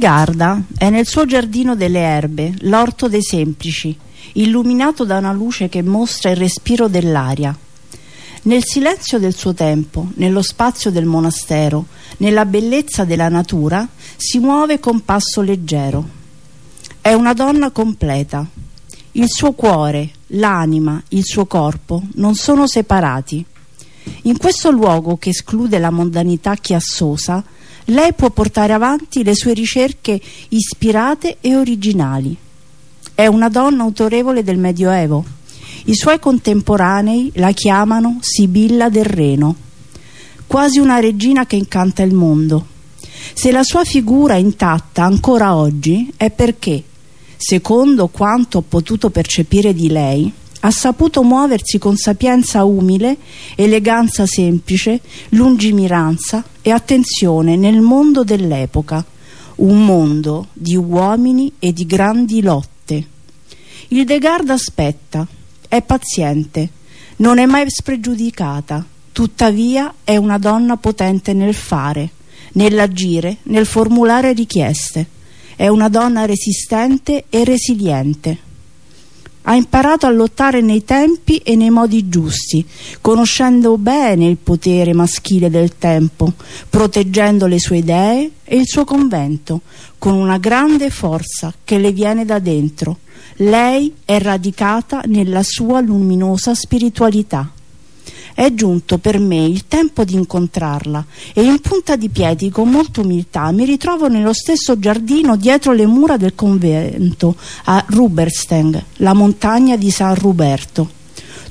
Ildegarda è nel suo giardino delle erbe, l'orto dei semplici, illuminato da una luce che mostra il respiro dell'aria. Nel silenzio del suo tempo, nello spazio del monastero, nella bellezza della natura, si muove con passo leggero. È una donna completa. Il suo cuore, l'anima, il suo corpo non sono separati. In questo luogo che esclude la mondanità chiassosa, lei può portare avanti le sue ricerche ispirate e originali. È una donna autorevole del Medioevo. I suoi contemporanei la chiamano Sibilla del Reno, quasi una regina che incanta il mondo. Se la sua figura è intatta ancora oggi è perché, secondo quanto ho potuto percepire di lei, ha saputo muoversi con sapienza umile, eleganza semplice, lungimiranza e attenzione nel mondo dell'epoca, un mondo di uomini e di grandi lotte. Il Degard aspetta, è paziente, non è mai spregiudicata, tuttavia è una donna potente nel fare, nell'agire, nel formulare richieste. È una donna resistente e resiliente ha imparato a lottare nei tempi e nei modi giusti, conoscendo bene il potere maschile del tempo, proteggendo le sue idee e il suo convento, con una grande forza che le viene da dentro. Lei è radicata nella sua luminosa spiritualità. È giunto per me il tempo di incontrarla e in punta di piedi con molta umiltà mi ritrovo nello stesso giardino dietro le mura del convento a Rubersteng, la montagna di San Ruberto.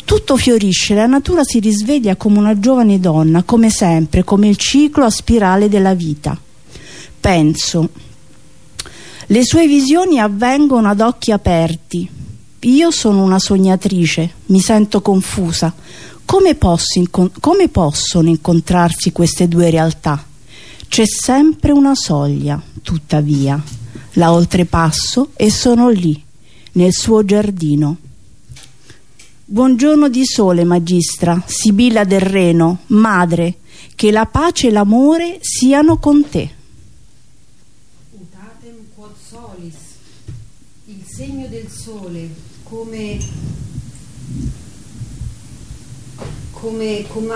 Tutto fiorisce, la natura si risveglia come una giovane donna, come sempre, come il ciclo a spirale della vita. Penso, le sue visioni avvengono ad occhi aperti. Io sono una sognatrice, mi sento confusa, come, posso come possono incontrarsi queste due realtà? C'è sempre una soglia, tuttavia. La oltrepasso e sono lì, nel suo giardino. Buongiorno di sole, magistra, Sibilla del Reno, madre, che la pace e l'amore siano con te. Utatem quod solis, il segno del sole, come come, come,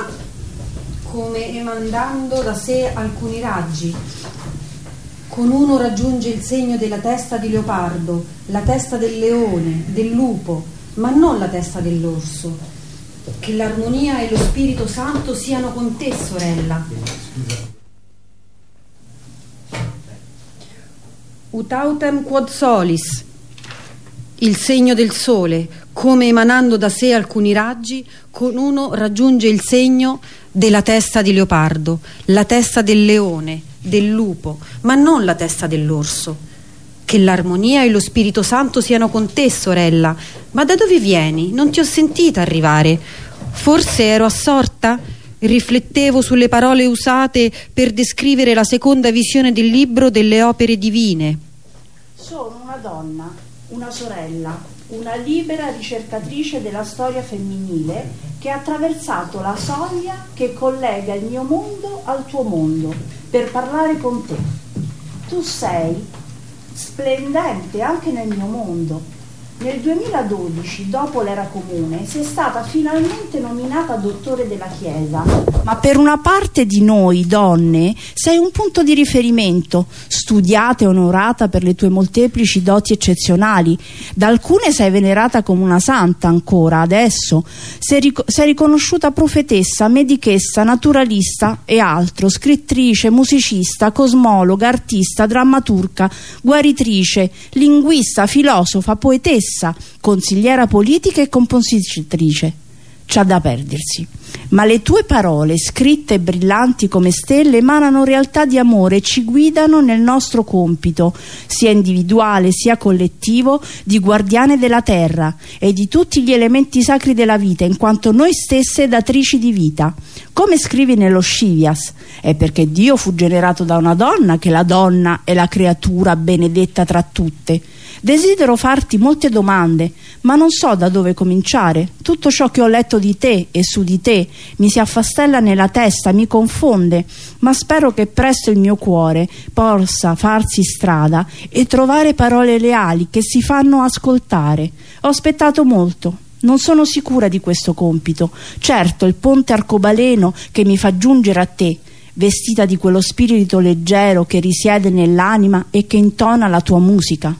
come emandando da sé alcuni raggi. Con uno raggiunge il segno della testa di leopardo, la testa del leone, del lupo, ma non la testa dell'orso. Che l'armonia e lo Spirito Santo siano con te, sorella. Utautem quod solis, il segno del sole, come emanando da sé alcuni raggi, con uno raggiunge il segno della testa di leopardo, la testa del leone, del lupo, ma non la testa dell'orso. Che l'armonia e lo Spirito Santo siano con te, sorella. Ma da dove vieni? Non ti ho sentita arrivare. Forse ero assorta? Riflettevo sulle parole usate per descrivere la seconda visione del libro delle opere divine. Sono una donna, una sorella, una libera ricercatrice della storia femminile che ha attraversato la soglia che collega il mio mondo al tuo mondo per parlare con te. Tu sei splendente anche nel mio mondo nel 2012, dopo l'era comune, sei stata finalmente nominata dottore della Chiesa, ma per una parte di noi donne sei un punto di riferimento, studiata e onorata per le tue molteplici doti eccezionali. Da alcune sei venerata come una santa ancora, adesso. Sei, ric sei riconosciuta profetessa, medichessa, naturalista e altro, scrittrice, musicista, cosmologa, artista, drammaturga, guaritrice, linguista, filosofa, poetessa stessa, consigliera politica e compositrice. C'ha da perdersi. Ma le tue parole, scritte e brillanti come stelle, emanano realtà di amore e ci guidano nel nostro compito, sia individuale sia collettivo, di guardiane della terra e di tutti gli elementi sacri della vita, in quanto noi stesse datrici di vita. Come scrivi nello Scivias, è perché Dio fu generato da una donna che la donna è la creatura benedetta tra tutte Desidero farti molte domande, ma non so da dove cominciare. Tutto ciò che ho letto di te e su di te mi si affastella nella testa, mi confonde, ma spero che presto il mio cuore possa farsi strada e trovare parole leali che si fanno ascoltare. Ho aspettato molto, non sono sicura di questo compito. Certo, il ponte arcobaleno che mi fa giungere a te, vestita di quello spirito leggero che risiede nell'anima e che intona la tua musica.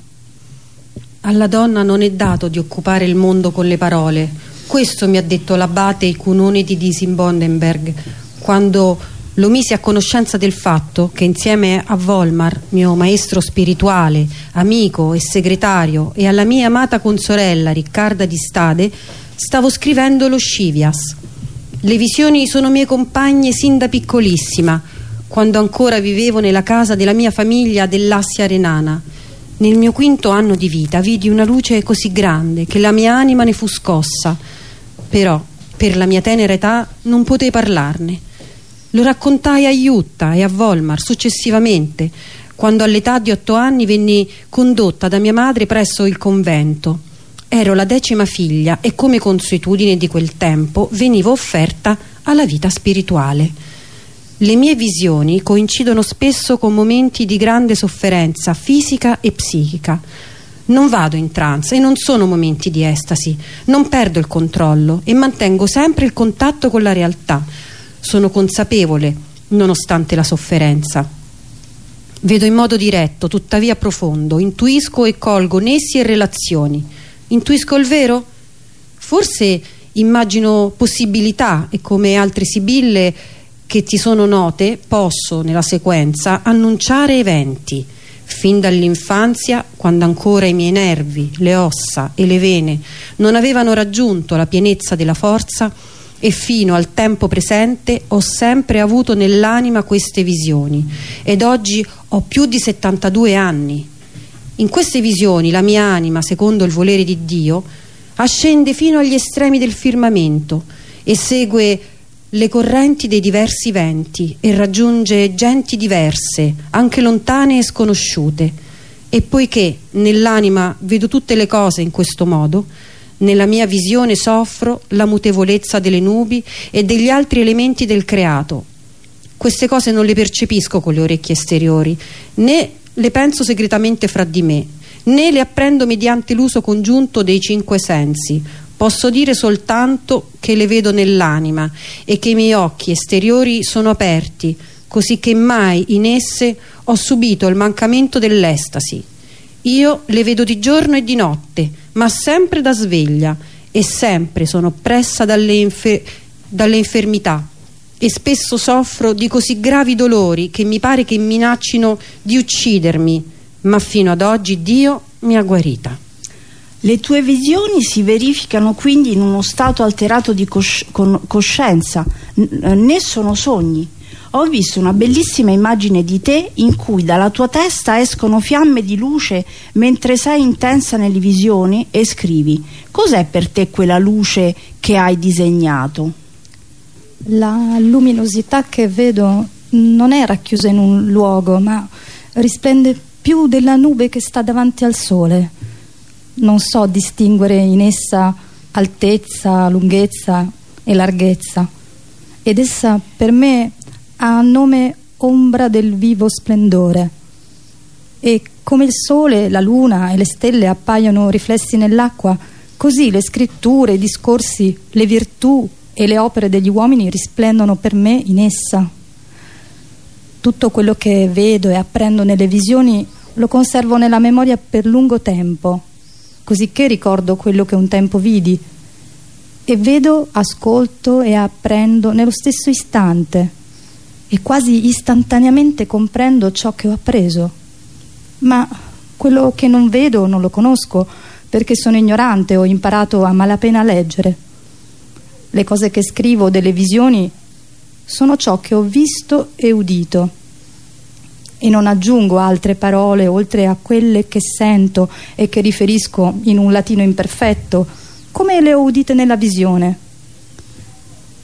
Alla donna non è dato di occupare il mondo con le parole. Questo mi ha detto l'abate Icunone di Disimbondenberg quando lo misi a conoscenza del fatto che insieme a Volmar, mio maestro spirituale, amico e segretario, e alla mia amata consorella Riccarda di Stade, stavo scrivendo lo Scivias. Le visioni sono mie compagne sin da piccolissima, quando ancora vivevo nella casa della mia famiglia dell'Assia Renana nel mio quinto anno di vita vidi una luce così grande che la mia anima ne fu scossa, però per la mia tenera età non potei parlarne. Lo raccontai a Jutta e a Volmar successivamente, quando all'età di otto anni venni condotta da mia madre presso il convento. Ero la decima figlia e come consuetudine di quel tempo venivo offerta alla vita spirituale. Le mie visioni coincidono spesso con momenti di grande sofferenza fisica e psichica. Non vado in trance e non sono momenti di estasi, non perdo il controllo e mantengo sempre il contatto con la realtà. Sono consapevole, nonostante la sofferenza. Vedo in modo diretto, tuttavia profondo, intuisco e colgo nessi e relazioni. Intuisco il vero? Forse immagino possibilità e come altre sibille che ti sono note posso, nella sequenza, annunciare eventi. Fin dall'infanzia, quando ancora i miei nervi, le ossa e le vene non avevano raggiunto la pienezza della forza, e fino al tempo presente ho sempre avuto nell'anima queste visioni ed oggi ho più di 72 anni. In queste visioni la mia anima, secondo il volere di Dio, ascende fino agli estremi del firmamento e segue le correnti dei diversi venti e raggiunge genti diverse, anche lontane e sconosciute. E poiché nell'anima vedo tutte le cose in questo modo, nella mia visione soffro la mutevolezza delle nubi e degli altri elementi del creato. Queste cose non le percepisco con le orecchie esteriori, né le penso segretamente fra di me, né le apprendo mediante l'uso congiunto dei cinque sensi, Posso dire soltanto che le vedo nell'anima e che i miei occhi esteriori sono aperti, così che mai in esse ho subito il mancamento dell'estasi. Io le vedo di giorno e di notte, ma sempre da sveglia e sempre sono oppressa dalle, infer dalle infermità e spesso soffro di così gravi dolori che mi pare che minaccino di uccidermi, ma fino ad oggi Dio mi ha guarita. Le tue visioni si verificano quindi in uno stato alterato di cosci coscienza, né sono sogni. Ho visto una bellissima immagine di te in cui dalla tua testa escono fiamme di luce mentre sei intensa nelle visioni e scrivi. Cos'è per te quella luce che hai disegnato? La luminosità che vedo non è racchiusa in un luogo, ma risplende più della nube che sta davanti al sole non so distinguere in essa altezza, lunghezza e larghezza. Ed essa per me ha nome ombra del vivo splendore. E come il sole, la luna e le stelle appaiono riflessi nell'acqua così le scritture, i discorsi, le virtù e le opere degli uomini risplendono per me in essa. Tutto quello che vedo e apprendo nelle visioni lo conservo nella memoria per lungo tempo cosicché ricordo quello che un tempo vidi e vedo, ascolto e apprendo nello stesso istante e quasi istantaneamente comprendo ciò che ho appreso. Ma quello che non vedo non lo conosco perché sono ignorante, ho imparato a malapena a leggere. Le cose che scrivo delle visioni sono ciò che ho visto e udito e non aggiungo altre parole oltre a quelle che sento e che riferisco in un latino imperfetto, come le ho udite nella visione.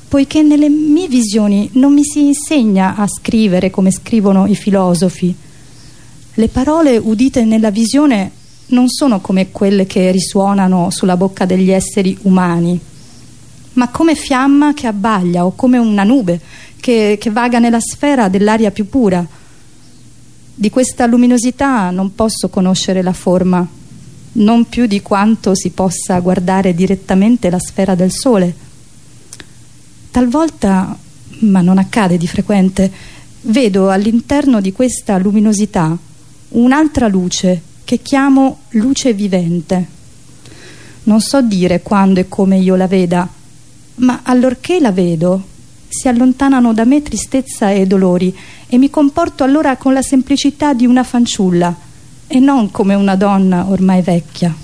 Poiché nelle mie visioni non mi si insegna a scrivere come scrivono i filosofi. Le parole udite nella visione non sono come quelle che risuonano sulla bocca degli esseri umani, ma come fiamma che abbaglia o come una nube che, che vaga nella sfera dell'aria più pura. Di questa luminosità non posso conoscere la forma, non più di quanto si possa guardare direttamente la sfera del sole. Talvolta, ma non accade di frequente, vedo all'interno di questa luminosità un'altra luce che chiamo luce vivente. Non so dire quando e come io la veda, ma allorché la vedo si allontanano da me tristezza e dolori e mi comporto allora con la semplicità di una fanciulla e non come una donna ormai vecchia.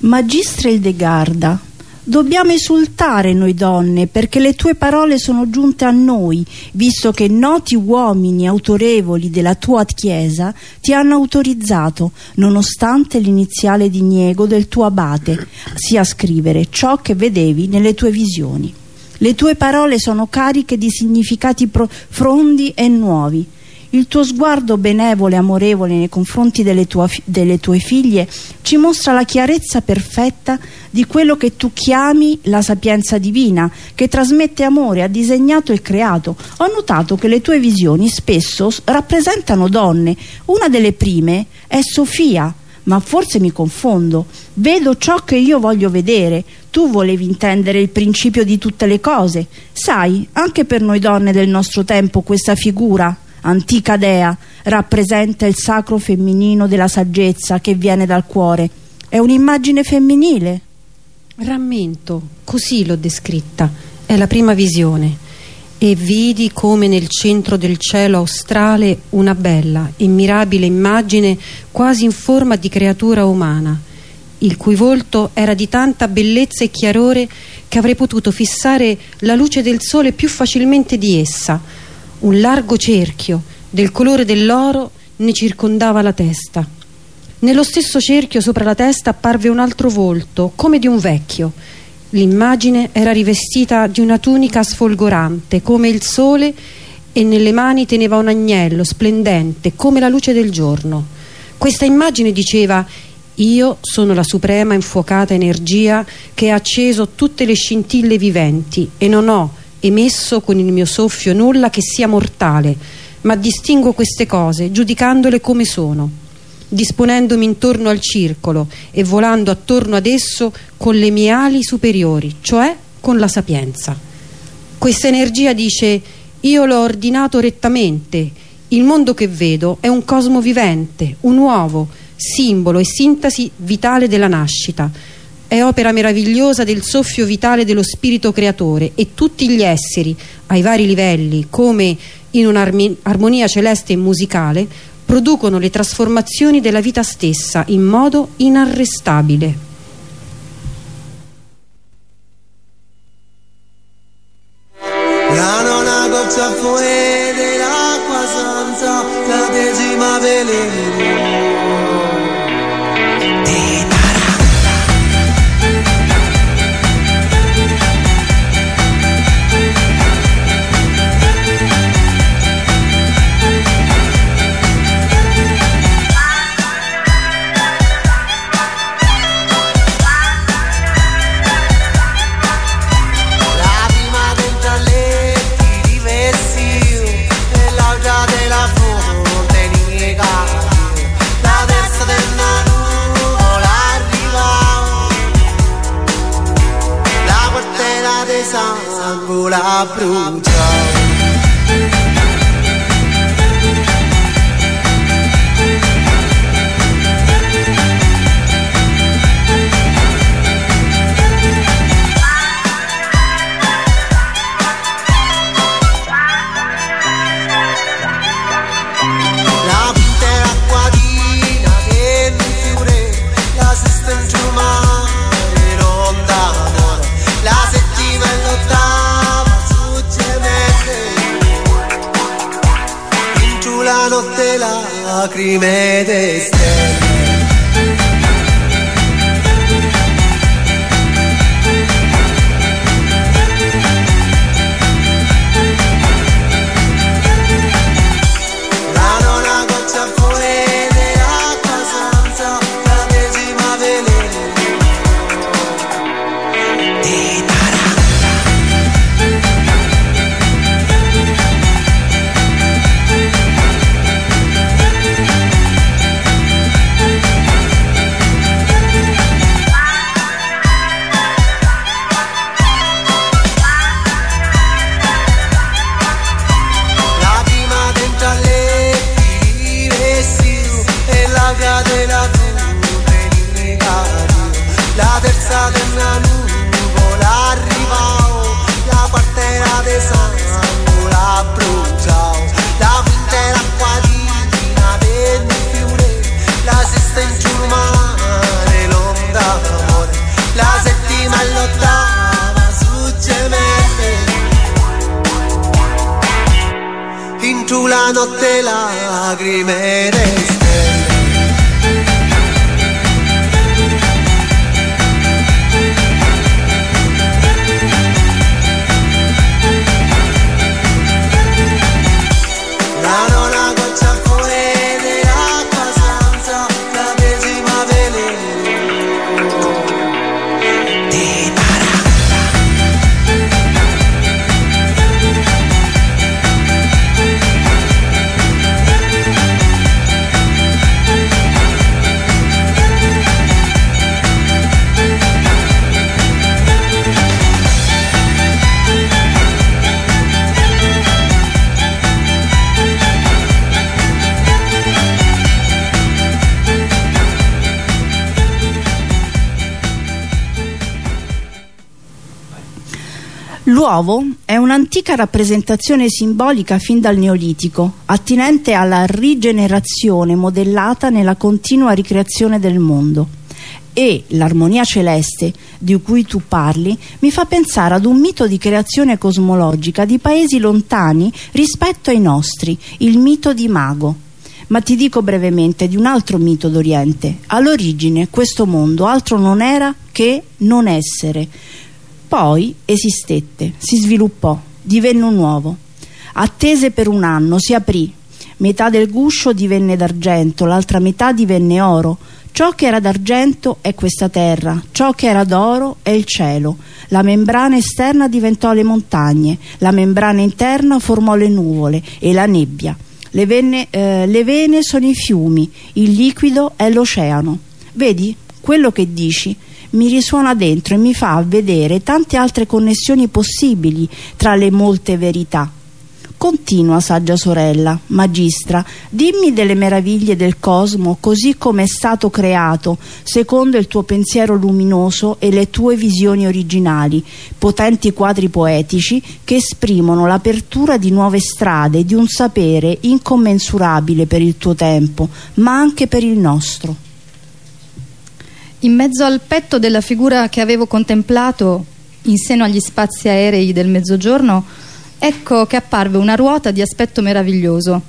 Magistra Ildegarda, Dobbiamo esultare noi donne perché le tue parole sono giunte a noi, visto che noti uomini autorevoli della tua Chiesa ti hanno autorizzato, nonostante l'iniziale diniego del tuo abate, sia a scrivere ciò che vedevi nelle tue visioni. Le tue parole sono cariche di significati profondi e nuovi, il tuo sguardo benevole e amorevole nei confronti delle, tua, delle, tue figlie ci mostra la chiarezza perfetta di quello che tu chiami la sapienza divina, che trasmette amore, ha disegnato e creato. Ho notato che le tue visioni spesso rappresentano donne. Una delle prime è Sofia, ma forse mi confondo. Vedo ciò che io voglio vedere. Tu volevi intendere il principio di tutte le cose. Sai, anche per noi donne del nostro tempo questa figura antica dea, rappresenta il sacro femminino della saggezza che viene dal cuore. È un'immagine femminile. Rammento, così l'ho descritta, è la prima visione. E vidi come nel centro del cielo australe una bella e mirabile immagine quasi in forma di creatura umana, il cui volto era di tanta bellezza e chiarore che avrei potuto fissare la luce del sole più facilmente di essa, un largo cerchio del colore dell'oro ne circondava la testa. Nello stesso cerchio sopra la testa apparve un altro volto, come di un vecchio. L'immagine era rivestita di una tunica sfolgorante, come il sole, e nelle mani teneva un agnello splendente, come la luce del giorno. Questa immagine diceva io sono la suprema infuocata energia che ha acceso tutte le scintille viventi e non ho emesso con il mio soffio nulla che sia mortale, ma distingo queste cose, giudicandole come sono, disponendomi intorno al circolo e volando attorno ad esso con le mie ali superiori, cioè con la sapienza. Questa energia dice io l'ho ordinato rettamente, il mondo che vedo è un cosmo vivente, un uovo, simbolo e sintasi vitale della nascita, è opera meravigliosa del soffio vitale dello spirito creatore e tutti gli esseri, ai vari livelli, come in un'armonia celeste e musicale, producono le trasformazioni della vita stessa in modo inarrestabile. La goccia fue dell'acqua santa, la decima veleno. La brucia lacrime La notte lacrime L'uovo è un'antica rappresentazione simbolica fin dal Neolitico, attinente alla rigenerazione modellata nella continua ricreazione del mondo. E l'armonia celeste di cui tu parli mi fa pensare ad un mito di creazione cosmologica di paesi lontani rispetto ai nostri, il mito di Mago. Ma ti dico brevemente di un altro mito d'Oriente. All'origine questo mondo altro non era che non essere poi esistette, si sviluppò, divenne un uovo. Attese per un anno, si aprì. Metà del guscio divenne d'argento, l'altra metà divenne oro. Ciò che era d'argento è questa terra, ciò che era d'oro è il cielo. La membrana esterna diventò le montagne, la membrana interna formò le nuvole e la nebbia. Le vene, eh, le vene sono i fiumi, il liquido è l'oceano. Vedi, quello che dici mi risuona dentro e mi fa vedere tante altre connessioni possibili tra le molte verità. Continua, saggia sorella, magistra, dimmi delle meraviglie del cosmo così come è stato creato, secondo il tuo pensiero luminoso e le tue visioni originali, potenti quadri poetici che esprimono l'apertura di nuove strade, di un sapere incommensurabile per il tuo tempo, ma anche per il nostro. In mezzo al petto della figura che avevo contemplato in seno agli spazi aerei del mezzogiorno, ecco che apparve una ruota di aspetto meraviglioso.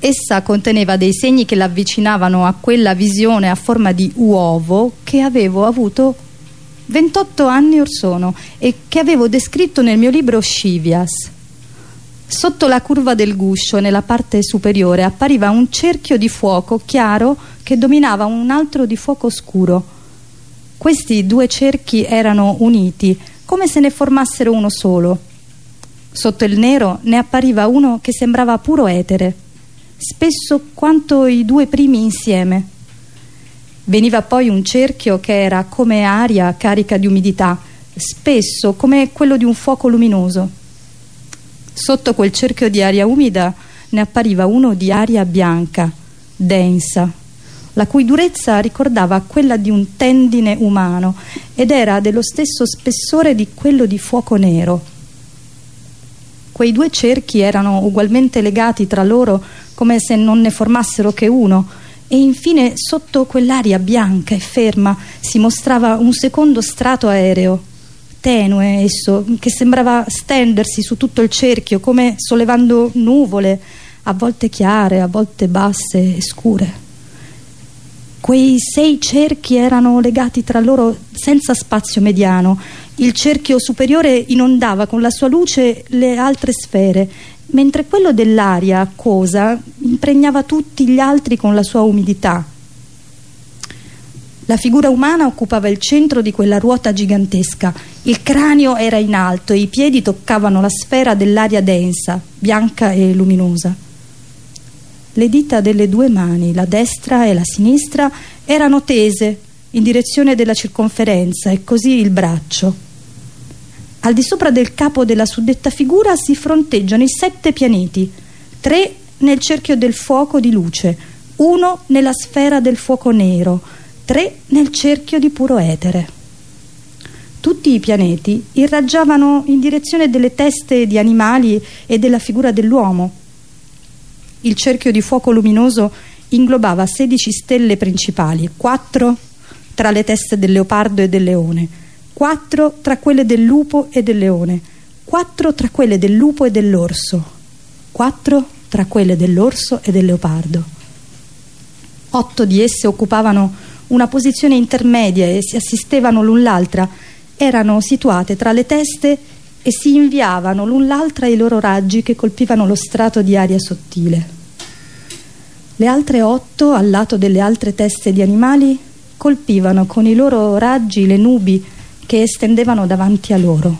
Essa conteneva dei segni che l'avvicinavano a quella visione a forma di uovo che avevo avuto 28 anni or sono e che avevo descritto nel mio libro Scivias. Sotto la curva del guscio, nella parte superiore, appariva un cerchio di fuoco chiaro che dominava un altro di fuoco scuro. Questi due cerchi erano uniti, come se ne formassero uno solo. Sotto il nero ne appariva uno che sembrava puro etere, spesso quanto i due primi insieme. Veniva poi un cerchio che era come aria carica di umidità, spesso come quello di un fuoco luminoso. Sotto quel cerchio di aria umida ne appariva uno di aria bianca, densa, la cui durezza ricordava quella di un tendine umano ed era dello stesso spessore di quello di fuoco nero. Quei due cerchi erano ugualmente legati tra loro come se non ne formassero che uno e infine sotto quell'aria bianca e ferma si mostrava un secondo strato aereo tenue esso, che sembrava stendersi su tutto il cerchio, come sollevando nuvole, a volte chiare, a volte basse e scure. Quei sei cerchi erano legati tra loro senza spazio mediano. Il cerchio superiore inondava con la sua luce le altre sfere, mentre quello dell'aria acquosa impregnava tutti gli altri con la sua umidità. La figura umana occupava il centro di quella ruota gigantesca. Il cranio era in alto e i piedi toccavano la sfera dell'aria densa, bianca e luminosa. Le dita delle due mani, la destra e la sinistra, erano tese in direzione della circonferenza e così il braccio. Al di sopra del capo della suddetta figura si fronteggiano i sette pianeti, tre nel cerchio del fuoco di luce, uno nella sfera del fuoco nero, tre nel cerchio di puro etere. tutti i pianeti irraggiavano in direzione delle teste di animali e della figura dell'uomo. Il cerchio di fuoco luminoso inglobava 16 stelle principali, 4 tra le teste del leopardo e del leone, 4 tra quelle del lupo e del leone, 4 tra quelle del lupo e dell'orso, 4 tra quelle dell'orso e del leopardo. Otto di esse occupavano una posizione intermedia e si assistevano l'un l'altra erano situate tra le teste e si inviavano l'un l'altra i loro raggi che colpivano lo strato di aria sottile. Le altre otto, al lato delle altre teste di animali, colpivano con i loro raggi le nubi che estendevano davanti a loro.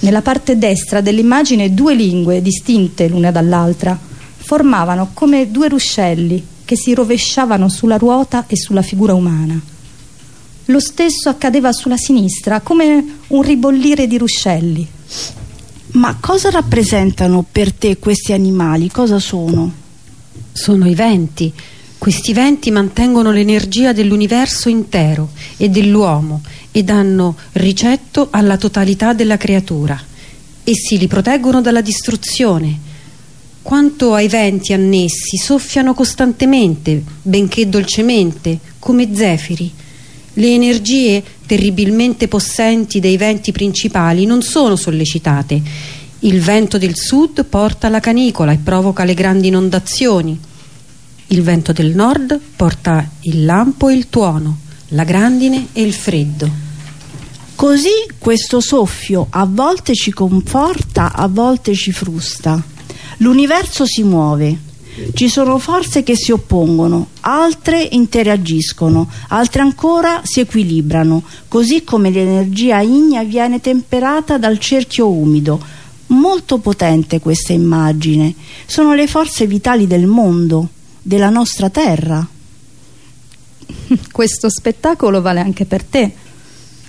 Nella parte destra dell'immagine due lingue, distinte l'una dall'altra, formavano come due ruscelli che si rovesciavano sulla ruota e sulla figura umana. Lo stesso accadeva sulla sinistra, come un ribollire di ruscelli. Ma cosa rappresentano per te questi animali? Cosa sono? Sono i venti. Questi venti mantengono l'energia dell'universo intero e dell'uomo e danno ricetto alla totalità della creatura. Essi li proteggono dalla distruzione. Quanto ai venti annessi, soffiano costantemente, benché dolcemente, come zefiri le energie terribilmente possenti dei venti principali non sono sollecitate. Il vento del sud porta la canicola e provoca le grandi inondazioni. Il vento del nord porta il lampo e il tuono, la grandine e il freddo. Così questo soffio a volte ci conforta, a volte ci frusta. L'universo si muove, ci sono forze che si oppongono, altre interagiscono, altre ancora si equilibrano, così come l'energia ignea viene temperata dal cerchio umido. Molto potente questa immagine. Sono le forze vitali del mondo, della nostra terra. Questo spettacolo vale anche per te.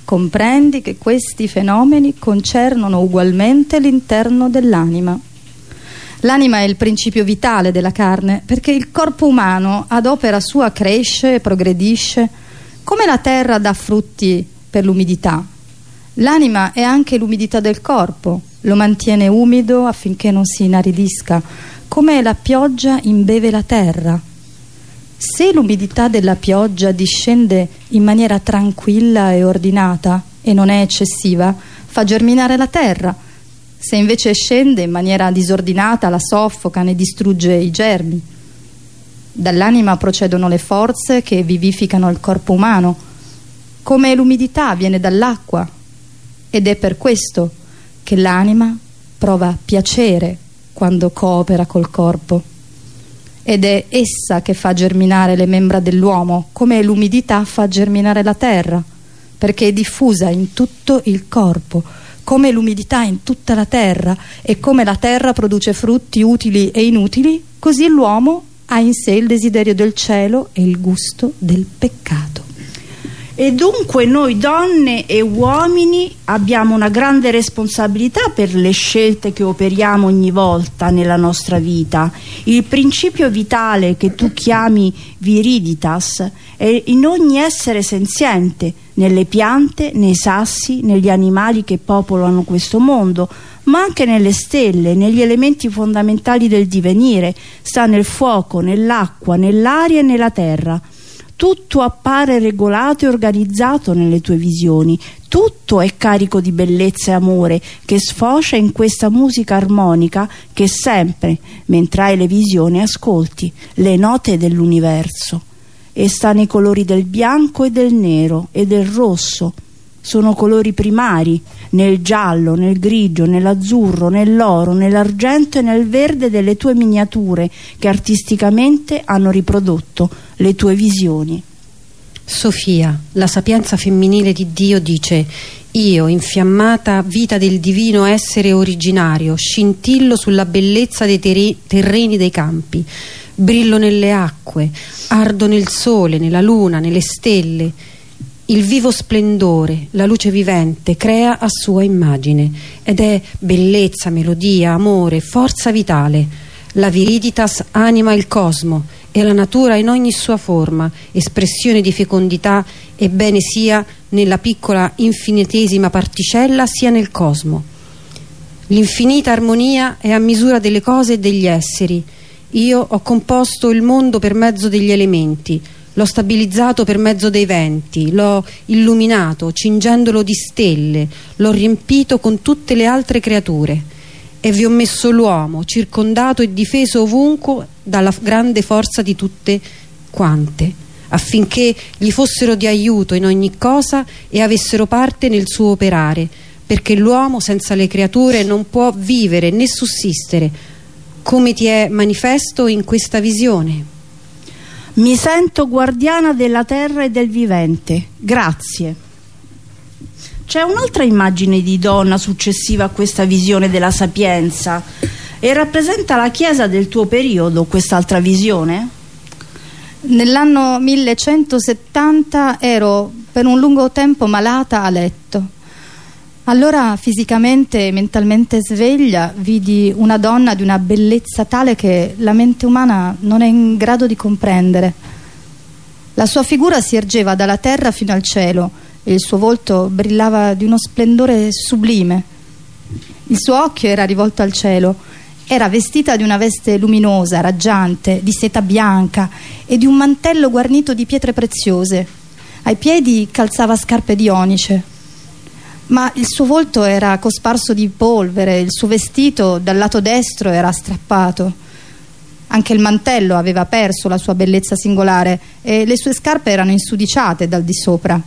Comprendi che questi fenomeni concernono ugualmente l'interno dell'anima. L'anima è il principio vitale della carne perché il corpo umano ad opera sua cresce e progredisce come la terra dà frutti per l'umidità. L'anima è anche l'umidità del corpo, lo mantiene umido affinché non si inaridisca, come la pioggia imbeve la terra. Se l'umidità della pioggia discende in maniera tranquilla e ordinata e non è eccessiva, fa germinare la terra se invece scende in maniera disordinata, la soffoca, ne distrugge i germi. Dall'anima procedono le forze che vivificano il corpo umano, come l'umidità viene dall'acqua, ed è per questo che l'anima prova piacere quando coopera col corpo. Ed è essa che fa germinare le membra dell'uomo, come l'umidità fa germinare la terra, perché è diffusa in tutto il corpo, come l'umidità in tutta la terra e come la terra produce frutti utili e inutili, così l'uomo ha in sé il desiderio del cielo e il gusto del peccato. E dunque noi donne e uomini abbiamo una grande responsabilità per le scelte che operiamo ogni volta nella nostra vita. Il principio vitale che tu chiami viriditas è in ogni essere senziente, nelle piante, nei sassi, negli animali che popolano questo mondo, ma anche nelle stelle, negli elementi fondamentali del divenire, sta nel fuoco, nell'acqua, nell'aria e nella terra. Tutto appare regolato e organizzato nelle tue visioni, tutto è carico di bellezza e amore che sfocia in questa musica armonica che sempre, mentre hai le visioni, ascolti le note dell'universo. E sta nei colori del bianco e del nero e del rosso, sono colori primari, nel giallo, nel grigio, nell'azzurro, nell'oro, nell'argento e nel verde delle tue miniature che artisticamente hanno riprodotto le tue visioni. Sofia, la sapienza femminile di Dio dice io, infiammata vita del divino essere originario, scintillo sulla bellezza dei terreni dei campi, brillo nelle acque, ardo nel sole, nella luna, nelle stelle, il vivo splendore, la luce vivente, crea a sua immagine ed è bellezza, melodia, amore, forza vitale. La viriditas anima il cosmo e la natura in ogni sua forma, espressione di fecondità, ebbene sia nella piccola infinitesima particella sia nel cosmo. L'infinita armonia è a misura delle cose e degli esseri. Io ho composto il mondo per mezzo degli elementi, l'ho stabilizzato per mezzo dei venti, l'ho illuminato cingendolo di stelle, l'ho riempito con tutte le altre creature. E vi ho messo l'uomo circondato e difeso ovunque dalla grande forza di tutte quante affinché gli fossero di aiuto in ogni cosa e avessero parte nel suo operare perché l'uomo senza le creature non può vivere né sussistere come ti è manifesto in questa visione mi sento guardiana della terra e del vivente grazie c'è un'altra immagine di donna successiva a questa visione della sapienza e rappresenta la chiesa del tuo periodo quest'altra visione? Nell'anno 1170 ero per un lungo tempo malata a letto. Allora fisicamente e mentalmente sveglia vidi una donna di una bellezza tale che la mente umana non è in grado di comprendere. La sua figura si ergeva dalla terra fino al cielo e il suo volto brillava di uno splendore sublime. Il suo occhio era rivolto al cielo, era vestita di una veste luminosa, raggiante, di seta bianca e di un mantello guarnito di pietre preziose. Ai piedi calzava scarpe di onice. Ma il suo volto era cosparso di polvere, il suo vestito dal lato destro era strappato. Anche il mantello aveva perso la sua bellezza singolare e le sue scarpe erano insudiciate dal di sopra.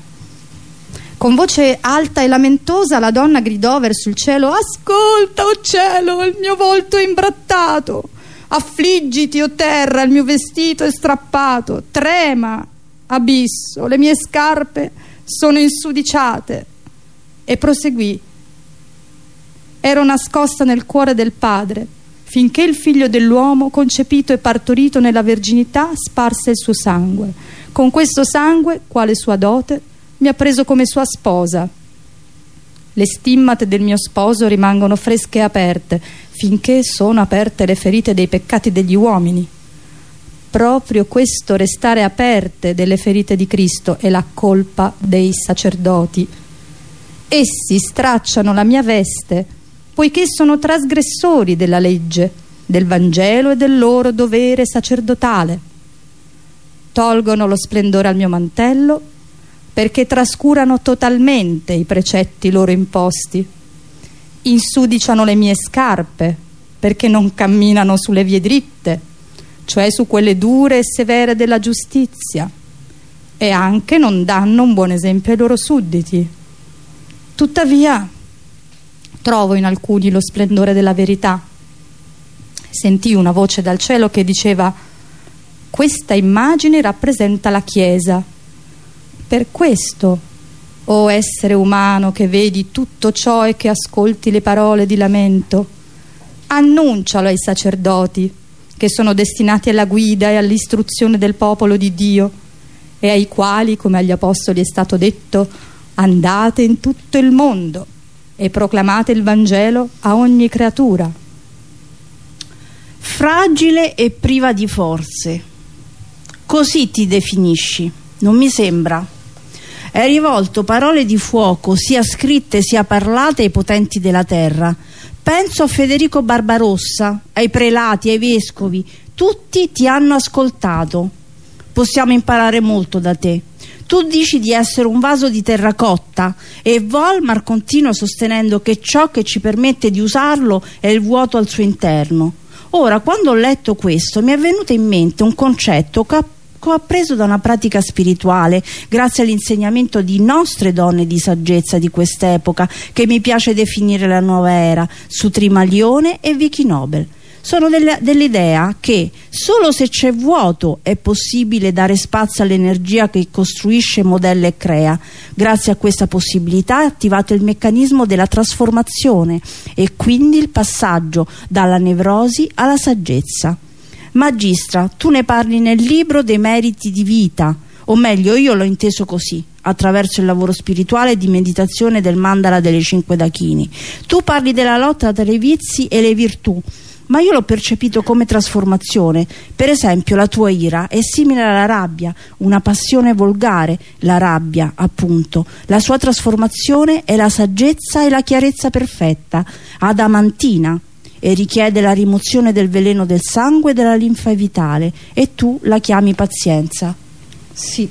Con voce alta e lamentosa la donna gridò verso il cielo Ascolta, o oh cielo, il mio volto è imbrattato Affliggiti, o oh terra, il mio vestito è strappato Trema, abisso, le mie scarpe sono insudiciate E proseguì Ero nascosta nel cuore del Padre finché il figlio dell'uomo, concepito e partorito nella verginità, sparse il suo sangue. Con questo sangue, quale sua dote, mi ha preso come sua sposa. Le stimmate del mio sposo rimangono fresche e aperte, finché sono aperte le ferite dei peccati degli uomini. Proprio questo restare aperte delle ferite di Cristo è la colpa dei sacerdoti. Essi stracciano la mia veste, poiché sono trasgressori della legge, del Vangelo e del loro dovere sacerdotale. Tolgono lo splendore al mio mantello perché trascurano totalmente i precetti loro imposti. Insudiciano le mie scarpe perché non camminano sulle vie dritte, cioè su quelle dure e severe della giustizia, e anche non danno un buon esempio ai loro sudditi. Tuttavia, trovo in alcuni lo splendore della verità. Sentii una voce dal cielo che diceva questa immagine rappresenta la Chiesa per questo, o essere umano che vedi tutto ciò e che ascolti le parole di lamento, annuncialo ai sacerdoti che sono destinati alla guida e all'istruzione del popolo di Dio e ai quali, come agli apostoli è stato detto, andate in tutto il mondo e proclamate il Vangelo a ogni creatura. Fragile e priva di forze. Così ti definisci, non mi sembra? Hai rivolto parole di fuoco, sia scritte sia parlate ai potenti della terra. Penso a Federico Barbarossa, ai prelati, ai vescovi, tutti ti hanno ascoltato. Possiamo imparare molto da te. Tu dici di essere un vaso di terracotta e Volmar continua sostenendo che ciò che ci permette di usarlo è il vuoto al suo interno. Ora, quando ho letto questo, mi è venuto in mente un concetto che ho appreso da una pratica spirituale grazie all'insegnamento di nostre donne di saggezza di quest'epoca che mi piace definire la nuova era su Trimalione e Vicky Nobel sono dell'idea che solo se c'è vuoto è possibile dare spazio all'energia che costruisce, modella e crea. Grazie a questa possibilità è attivato il meccanismo della trasformazione e quindi il passaggio dalla nevrosi alla saggezza. Magistra, tu ne parli nel libro dei meriti di vita, o meglio io l'ho inteso così, attraverso il lavoro spirituale di meditazione del mandala delle cinque dachini. Tu parli della lotta tra i vizi e le virtù, ma io l'ho percepito come trasformazione. Per esempio, la tua ira è simile alla rabbia, una passione volgare, la rabbia, appunto. La sua trasformazione è la saggezza e la chiarezza perfetta, adamantina, e richiede la rimozione del veleno del sangue e della linfa vitale, e tu la chiami pazienza. Sì,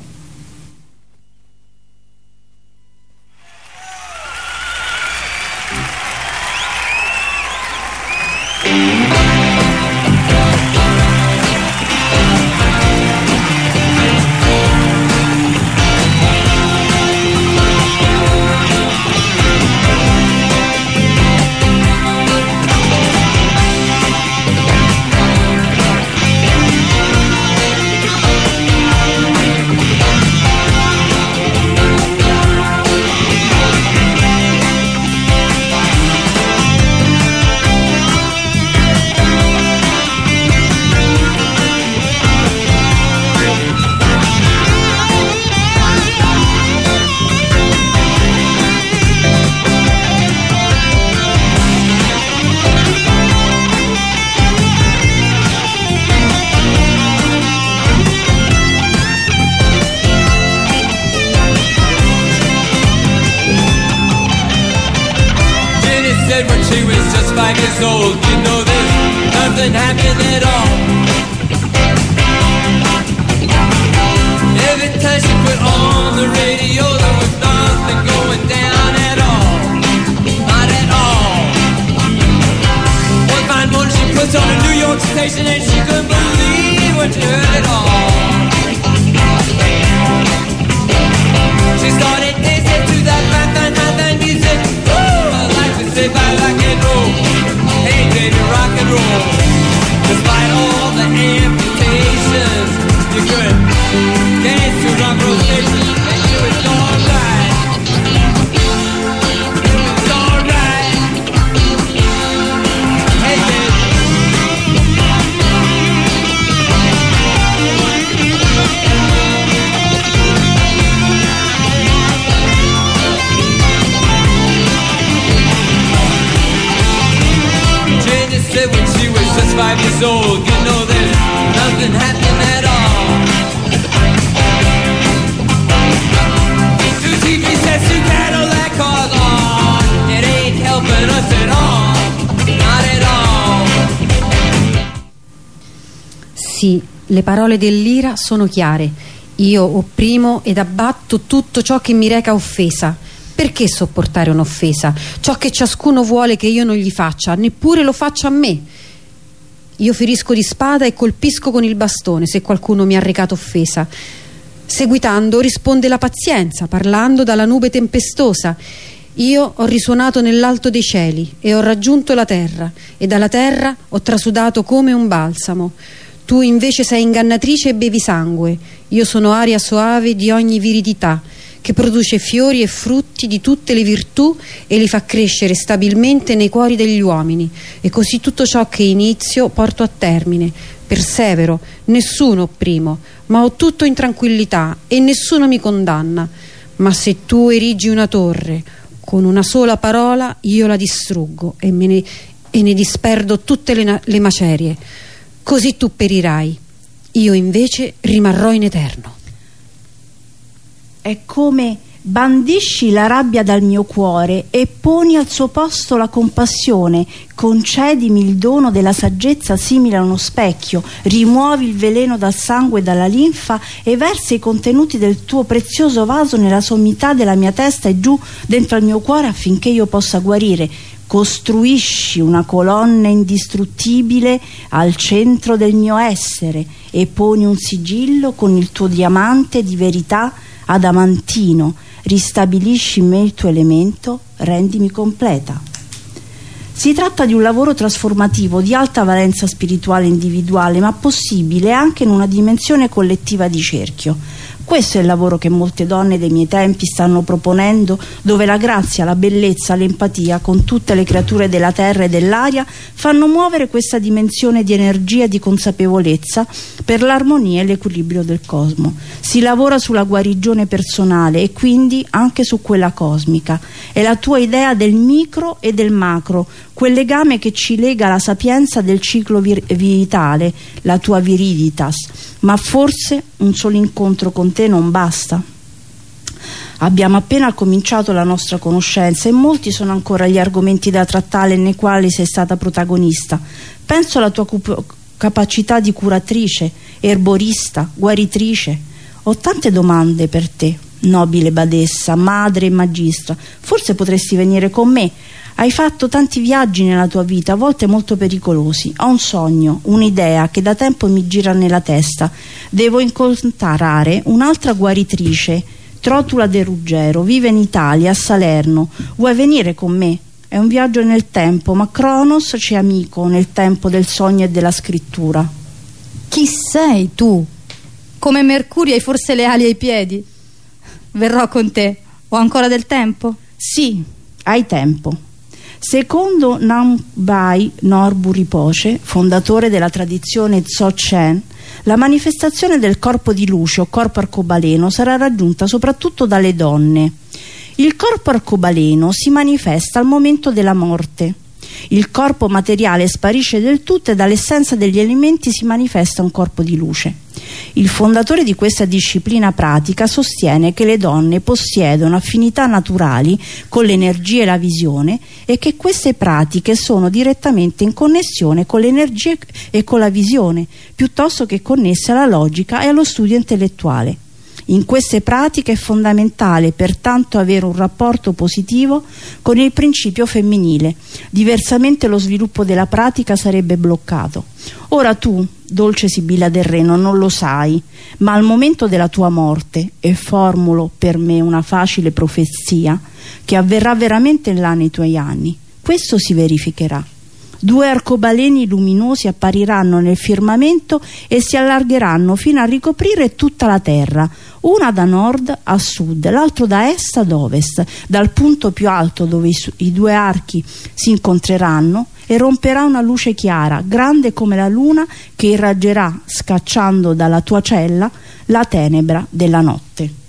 parole dell'ira sono chiare. Io opprimo ed abbatto tutto ciò che mi reca offesa. Perché sopportare un'offesa? Ciò che ciascuno vuole che io non gli faccia, neppure lo faccia a me. Io ferisco di spada e colpisco con il bastone se qualcuno mi ha recato offesa. Seguitando risponde la pazienza, parlando dalla nube tempestosa. Io ho risuonato nell'alto dei cieli e ho raggiunto la terra, e dalla terra ho trasudato come un balsamo. Tu invece sei ingannatrice e bevi sangue. Io sono aria soave di ogni viridità, che produce fiori e frutti di tutte le virtù e li fa crescere stabilmente nei cuori degli uomini. E così tutto ciò che inizio porto a termine. Persevero, nessuno opprimo, ma ho tutto in tranquillità e nessuno mi condanna. Ma se tu erigi una torre, con una sola parola io la distruggo e, ne, e ne disperdo tutte le, le macerie. Così tu perirai. Io invece rimarrò in eterno. È come bandisci la rabbia dal mio cuore e poni al suo posto la compassione, concedimi il dono della saggezza simile a uno specchio, rimuovi il veleno dal sangue e dalla linfa e versa i contenuti del tuo prezioso vaso nella sommità della mia testa e giù dentro al mio cuore affinché io possa guarire. Costruisci una colonna indistruttibile al centro del mio essere e poni un sigillo con il tuo diamante di verità adamantino, ristabilisci in me il tuo elemento, rendimi completa. Si tratta di un lavoro trasformativo di alta valenza spirituale individuale, ma possibile anche in una dimensione collettiva di cerchio. Questo è il lavoro che molte donne dei miei tempi stanno proponendo, dove la grazia, la bellezza, l'empatia con tutte le creature della terra e dell'aria fanno muovere questa dimensione di energia e di consapevolezza per l'armonia e l'equilibrio del cosmo. Si lavora sulla guarigione personale e quindi anche su quella cosmica. È la tua idea del micro e del macro, quel legame che ci lega alla sapienza del ciclo vitale, la tua viriditas, ma forse un solo incontro con te non basta. Abbiamo appena cominciato la nostra conoscenza e molti sono ancora gli argomenti da trattare nei quali sei stata protagonista. Penso alla tua capacità di curatrice, erborista, guaritrice. Ho tante domande per te, nobile badessa, madre e magistra. Forse potresti venire con me. Hai fatto tanti viaggi nella tua vita, a volte molto pericolosi. Ho un sogno, un'idea che da tempo mi gira nella testa. Devo incontrare un'altra guaritrice, Trotula De Ruggero, vive in Italia, a Salerno. Vuoi venire con me? È un viaggio nel tempo, ma Cronos ci è amico nel tempo del sogno e della scrittura. Chi sei tu? Come Mercurio hai forse le ali ai piedi? Verrò con te. Ho ancora del tempo? Sì, hai tempo. Secondo Nambai Norbu Rinpoche, fondatore della tradizione Dzogchen, la manifestazione del corpo di luce o corpo arcobaleno sarà raggiunta soprattutto dalle donne. Il corpo arcobaleno si manifesta al momento della morte. Il corpo materiale sparisce del tutto e dall'essenza degli elementi si manifesta un corpo di luce. Il fondatore di questa disciplina pratica sostiene che le donne possiedono affinità naturali con l'energia e la visione e che queste pratiche sono direttamente in connessione con l'energia e con la visione, piuttosto che connesse alla logica e allo studio intellettuale. In queste pratiche è fondamentale pertanto avere un rapporto positivo con il principio femminile, diversamente lo sviluppo della pratica sarebbe bloccato. Ora tu, dolce Sibilla del Reno, non lo sai, ma al momento della tua morte, e formulo per me una facile profezia, che avverrà veramente là nei tuoi anni, questo si verificherà. Due arcobaleni luminosi appariranno nel firmamento e si allargheranno fino a ricoprire tutta la terra, una da nord a sud, l'altro da est ad ovest, dal punto più alto dove i, i due archi si incontreranno e romperà una luce chiara, grande come la luna, che irraggerà, scacciando dalla tua cella, la tenebra della notte.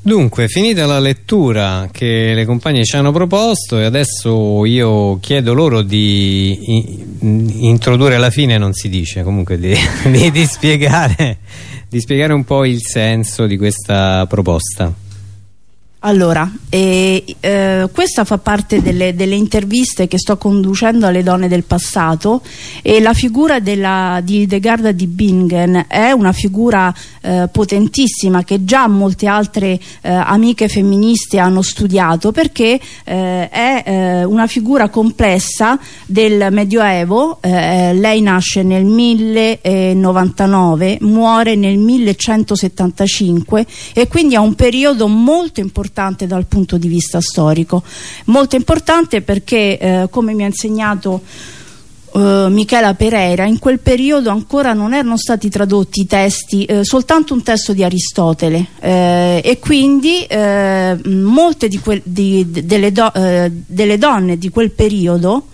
Dunque, finita la lettura che le compagne ci hanno proposto e adesso io chiedo loro di introdurre alla fine, non si dice, comunque di, di- di spiegare, di spiegare un po' il senso di questa proposta. Allora, eh, eh, questa fa parte delle, delle interviste che sto conducendo alle donne del passato e la figura della, di Hildegarda di Bingen è una figura eh, potentissima che già molte altre eh, amiche femministe hanno studiato perché eh, è eh, una figura complessa del Medioevo, lei nasce nel 1099, muore nel 1175 e quindi ha un periodo molto importante dal punto di vista storico, molto importante perché eh, come mi ha insegnato eh, Michela Pereira, in quel periodo ancora non erano stati tradotti i testi, eh, soltanto un testo di Aristotele. Eh, e quindi eh, molte di di- de- delle, do- eh, delle donne di quel periodo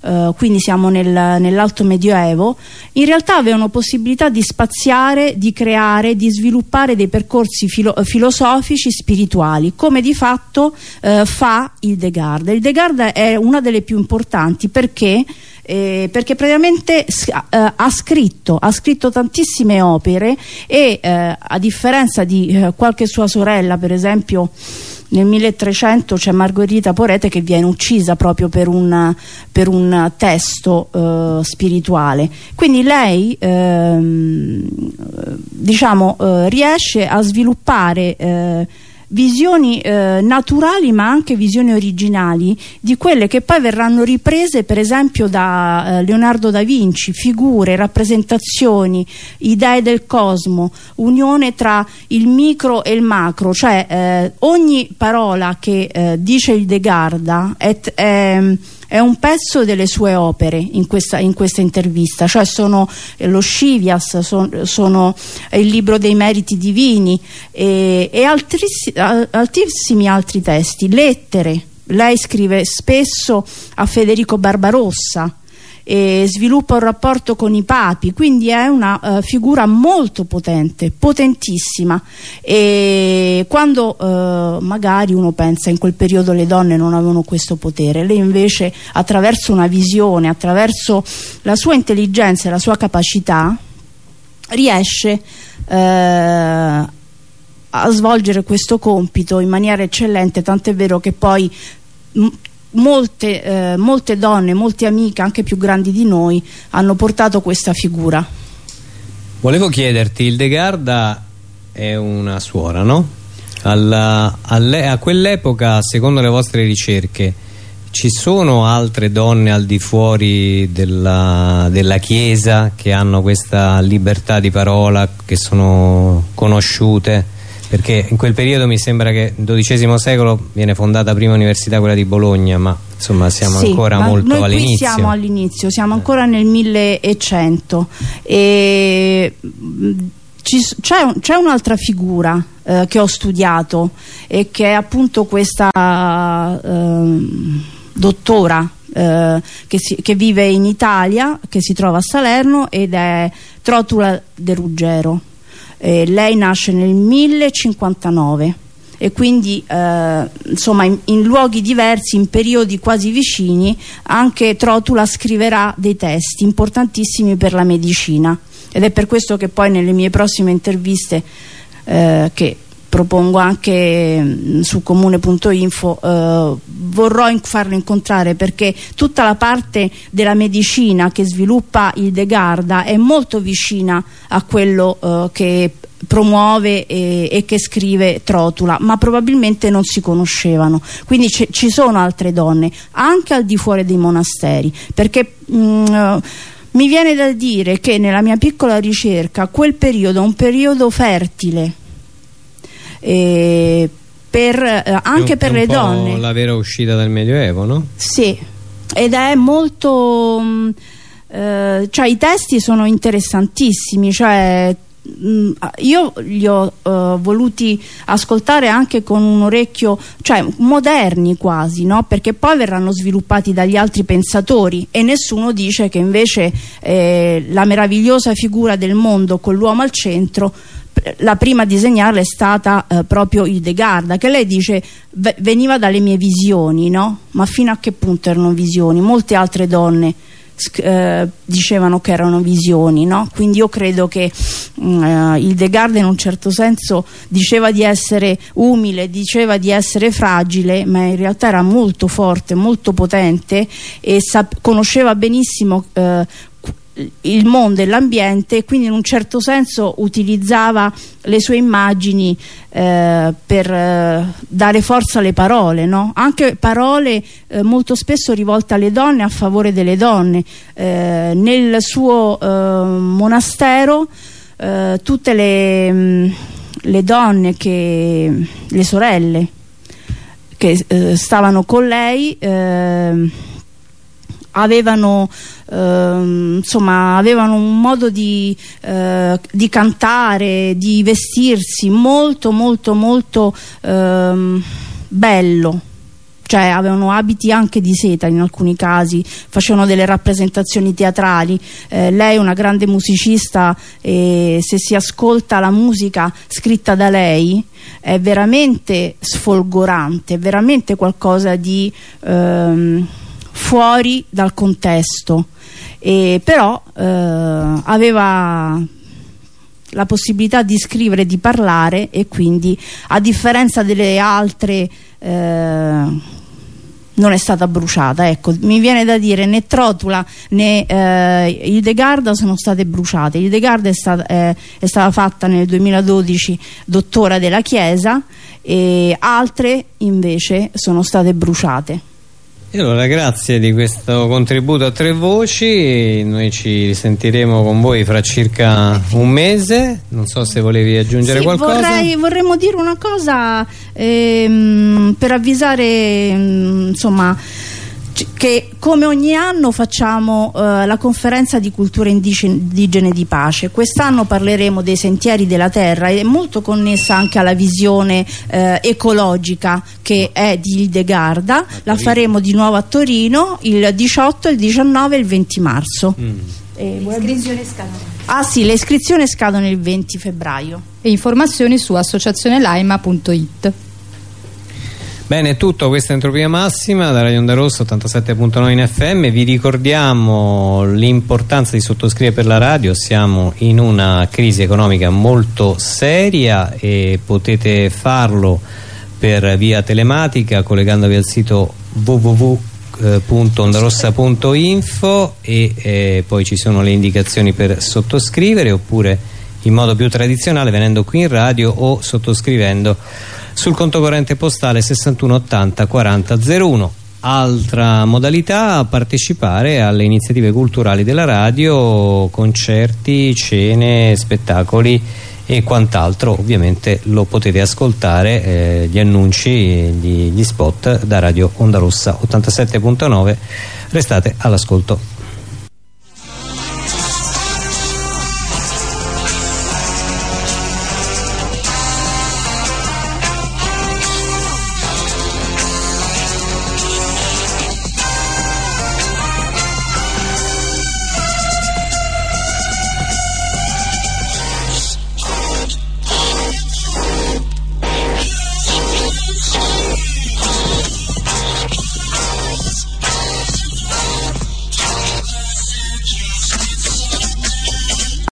eh, quindi siamo nel- nell'alto medioevo, in realtà avevano possibilità di spaziare, di creare, di sviluppare dei percorsi filo- filosofici, spirituali, come di fatto eh, fa Hildegard. Hildegard è una delle più importanti perché eh, perché praticamente eh, ha scritto ha scritto tantissime opere e eh, a differenza di eh, qualche sua sorella per esempio nel 1300 c'è Margherita Porete che viene uccisa proprio per un, per un testo eh, spirituale. Quindi lei ehm, diciamo eh, riesce a sviluppare eh, visioni eh, naturali ma anche visioni originali di quelle che poi verranno riprese per esempio da eh, Leonardo da Vinci, figure, rappresentazioni, idee del cosmo, unione tra il micro e il macro, cioè eh, ogni parola che eh, dice il Degarda è, è è un pezzo delle sue opere in questa, in questa intervista, cioè sono eh, lo Scivias, son- sono il libro dei meriti divini e, e altrissi- al- altissimi altri testi, lettere. Lei scrive spesso a Federico Barbarossa e sviluppa un rapporto con i papi, quindi è una eh, figura molto potente, potentissima. E quando eh, magari uno pensa in quel periodo le donne non avevano questo potere, lei invece attraverso una visione, attraverso la sua intelligenza e la sua capacità riesce eh, a svolgere questo compito in maniera eccellente, tant'è vero che poi molte, eh, molte donne, molte amiche, anche più grandi di noi, hanno portato questa figura. Volevo chiederti, Ildegarda è una suora, no? Alla- alle- a quell'epoca, secondo le vostre ricerche, ci sono altre donne al di fuori della, della Chiesa che hanno questa libertà di parola, che sono conosciute? Perché in quel periodo mi sembra che XII secolo viene fondata la prima università, quella di Bologna, ma insomma siamo Sì, ancora molto all'inizio. siamo all'inizio, siamo ancora nel 1100 e c'è un- c'è un'altra figura eh, che ho studiato e che è appunto questa ehm, dottora eh, che, si- che vive in Italia, che si trova a Salerno ed è Trotula de Ruggero. Eh, lei nasce nel 1059 e quindi eh, insomma in, in luoghi diversi, in periodi quasi vicini, anche Trotula scriverà dei testi importantissimi per la medicina. Ed è per questo che poi nelle mie prossime interviste eh, che propongo anche mh, su comune.info eh, vorrò in- farlo incontrare perché tutta la parte della medicina che sviluppa il De Garda è molto vicina a quello eh, che promuove e, e che scrive Trotula ma probabilmente non si conoscevano. Quindi ci- sono altre donne anche al di fuori dei monasteri perché mh, eh, mi viene da dire che nella mia piccola ricerca quel periodo è un periodo fertile eh, per, eh, È un- anche è per un le donne la vera uscita dal Medioevo, no? sì, ed è molto... mh, eh, cioè i testi sono interessantissimi, cioè mh, io li ho eh, voluti ascoltare anche con un orecchio, cioè moderni quasi, no? perché poi verranno sviluppati dagli altri pensatori e nessuno dice che invece eh, la meravigliosa figura del mondo con l'uomo al centro la prima a disegnarla è stata eh, proprio Hildegarda che lei dice "Ve- veniva dalle mie visioni no? ma fino a che punto erano visioni molte altre donne eh, dicevano che erano visioni no? quindi io credo che mm, eh, Hildegarda in un certo senso diceva di essere umile diceva di essere fragile ma in realtà era molto forte molto potente e conosceva benissimo eh, il mondo e l'ambiente e quindi in un certo senso utilizzava le sue immagini eh, per eh, dare forza alle parole, no? anche parole eh, molto spesso rivolte alle donne a favore delle donne. Eh, nel suo eh, monastero eh, tutte le, mh, le donne, che, le sorelle che stavano con lei avevano ehm, insomma avevano un modo di, eh, di cantare di vestirsi molto molto molto ehm, bello cioè avevano abiti anche di seta in alcuni casi, facevano delle rappresentazioni teatrali. Eh, lei è una grande musicista e se si ascolta la musica scritta da lei è veramente sfolgorante, è veramente qualcosa di ehm, fuori dal contesto. E però eh, aveva la possibilità di scrivere di parlare e quindi a differenza delle altre eh, non è stata bruciata ecco. Mi viene da dire né Trotula né eh, Hildegarda sono state bruciate. Hildegarda è stata, eh, è stata fatta nel 2012 dottora della chiesa e altre invece sono state bruciate E allora grazie di questo contributo a tre voci, noi ci risentiremo con voi fra circa un mese, non so se volevi aggiungere Sì, qualcosa. vorrei, vorremmo dire una cosa ehm, per avvisare, mm, insomma, che come ogni anno facciamo eh, la conferenza di cultura indice- indigene di pace. Quest'anno parleremo dei sentieri della terra ed è molto connessa anche alla visione eh, ecologica che è di Hildegarda. La faremo di nuovo a Torino il 18, il 19 e il 20 marzo. Eh, vuoi aggiungere? Ah sì, le iscrizioni scadono il 20 febbraio. E informazioni su associazionelaima.it. Bene, è tutto, questa è Entropia Massima da Radio Onda Rossa 87.9 in FM. Vi ricordiamo l'importanza di sottoscrivere per la radio, siamo in una crisi economica molto seria e potete farlo per via telematica collegandovi al sito www.ondarossa.info e eh, poi ci sono le indicazioni per sottoscrivere oppure in modo più tradizionale venendo qui in radio o sottoscrivendo sul conto corrente postale 6180 4001 altra modalità partecipare alle iniziative culturali della radio concerti, cene, spettacoli e quant'altro. Ovviamente lo potete ascoltare eh, gli annunci gli, gli spot da Radio Onda Rossa 87.9 restate all'ascolto